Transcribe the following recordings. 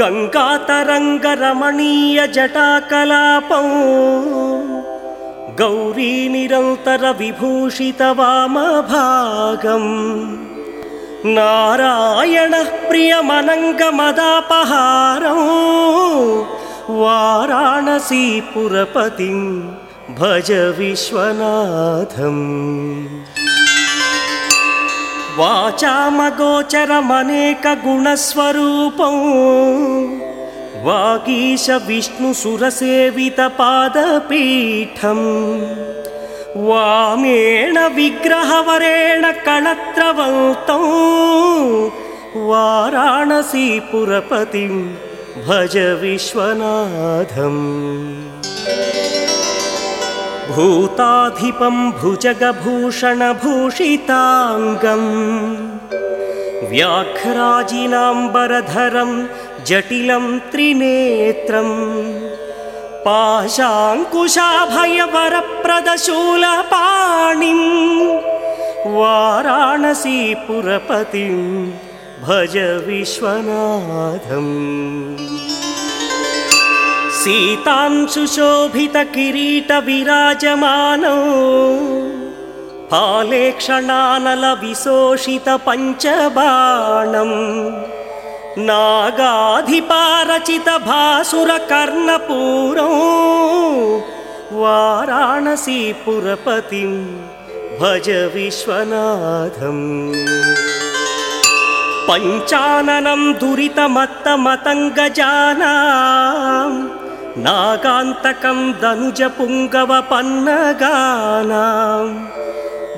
गङ्गातरङ्गरमणीयजटाकलापौ गौरीनिरन्तरविभूषितवामभागम् नारायणः प्रियमनङ्गमदापहारौ वाराणसीपुरपतिं भज विश्वनाथम् वाचामगोचरमनेकगुणस्वरूपौ वागीश विष्णुसुरसेवितपादपीठम् वामेण विग्रहवरेण कणत्रवन्तौ वाराणसीपुरपतिं भज विश्वनाथम् भूताधिपं भुजगभूषणभूषिताङ्गम् व्याघ्राजिनाम्बरधरं जटिलं त्रिनेत्रम् पाशाङ्कुशाभयवरप्रदशूलपाणिं वाराणसीपुरपतिं भज विश्वनाथम् सीतांशुशोभितकिरीटविराजमानौ हालेक्षणानलविशोषितपञ्चबाणम् नागाधिपारचितभासुरकर्णपूरौ। वाराणसीपुरपतिं भज विश्वनाथम्। पञ्चाननं दुरितमत्तमतङ्गजानाम् नागान्तकं दनुजपुङ्गवपन्नगानाम्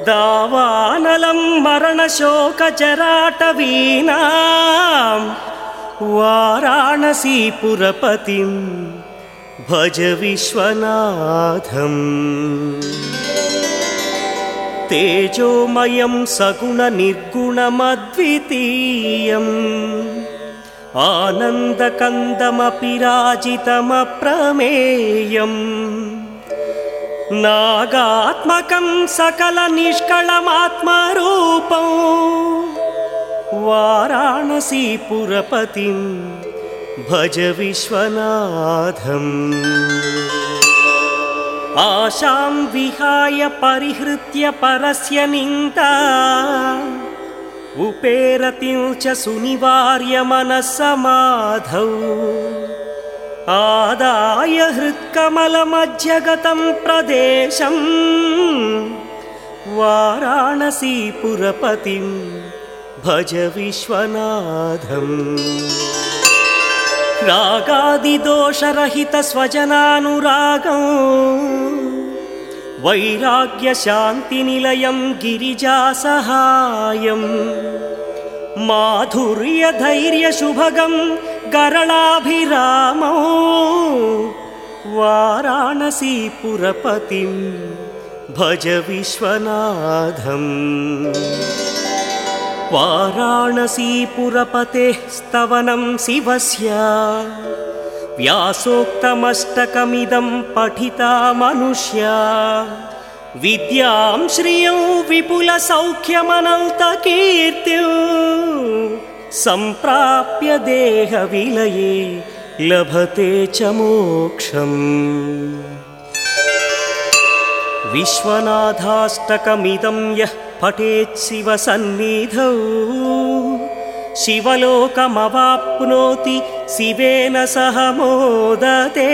दावानलं मरणशोकचराटवीनां वाराणसीपुरपतिं भज विश्वनाथम्। तेजोमयं सगुणनिर्गुणमद्वितीयम् आनन्दकन्दमपि राजितमप्रमेयम् नागात्मकं सकलनिष्कळमात्मरूपौ वाराणसीपुरपतिं भज विश्वनाथम्। आशां विहाय परिहृत्य परस्य निन्दा उपेरतिं च सुनिवार्य मनःसमाधौ आदाय हृत्कमलमध्यगतं प्रदेशम् वाराणसीपुरपतिं भज विश्वनाथम्। रागादिदोषरहितस्वजनानुरागौ वैराग्यशान्तिनिलयं गिरिजासहायम् माधुर्यधैर्यशुभगं गरलाभिरामौ। वाराणसीपुरपतिं भज विश्वनाथम्। वाराणसीपुरपतेः स्तवनं शिवस्य व्यासोक्तमष्टकमिदं पठिता मनुष्या। विद्यां श्रियौ विपुलसौख्यमनन्तकीर्त्यौ सम्प्राप्य देहविलये लभते च मोक्षम्। विश्वनाथाष्टकमिदं यः पठेत् शिवसन्निधौ शिवलोकमवाप्नोति शिवेन सह मोदते